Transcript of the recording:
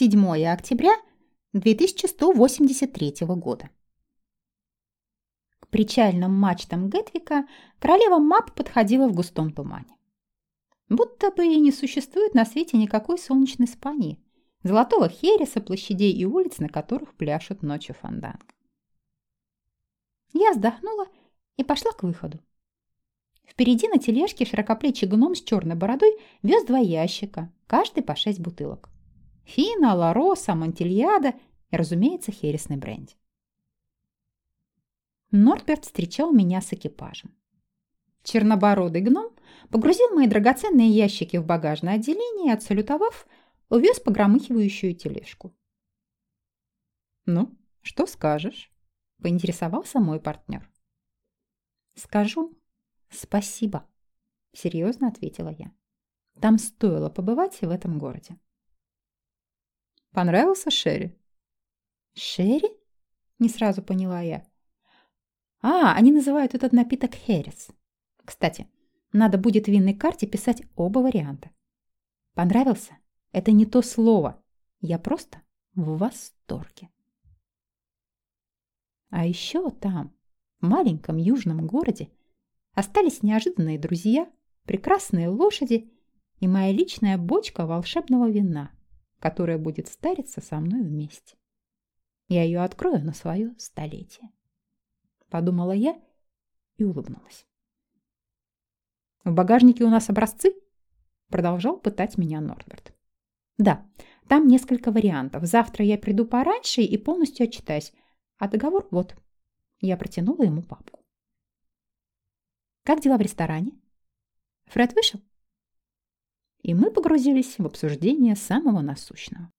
7 октября 2183 года. К причальным мачтам Гетвика королева Мап подходила в густом тумане. Будто бы и не существует на свете никакой солнечной Испании, золотого хереса, площадей и улиц, на которых пляшут ночью фонданг. Я вздохнула и пошла к выходу. Впереди на тележке широкоплечий гном с черной бородой вез два ящика, каждый по шесть бутылок. Фина, Лароса, Монтильяда и, разумеется, хересный бренди. Нортберт встречал меня с экипажем. Чернобородый гном погрузил мои драгоценные ящики в багажное отделение и, отсалютовав, увез погромыхивающую тележку. «Ну, что скажешь?» – поинтересовался мой партнер. «Скажу спасибо», – серьезно ответила я. «Там стоило побывать в этом городе». Понравился Шерри? Шерри? Не сразу поняла я. А, они называют этот напиток Херес. Кстати, надо будет в винной карте писать оба варианта. Понравился? Это не то слово. Я просто в восторге. А еще там, в маленьком южном городе, остались неожиданные друзья, прекрасные лошади и моя личная бочка волшебного вина которая будет стариться со мной вместе. Я ее открою на свое столетие. Подумала я и улыбнулась. В багажнике у нас образцы? Продолжал пытать меня Норберт. Да, там несколько вариантов. Завтра я приду пораньше и полностью отчитаюсь. А договор вот. Я протянула ему папку. Как дела в ресторане? Фред вышел? И мы погрузились в обсуждение самого насущного.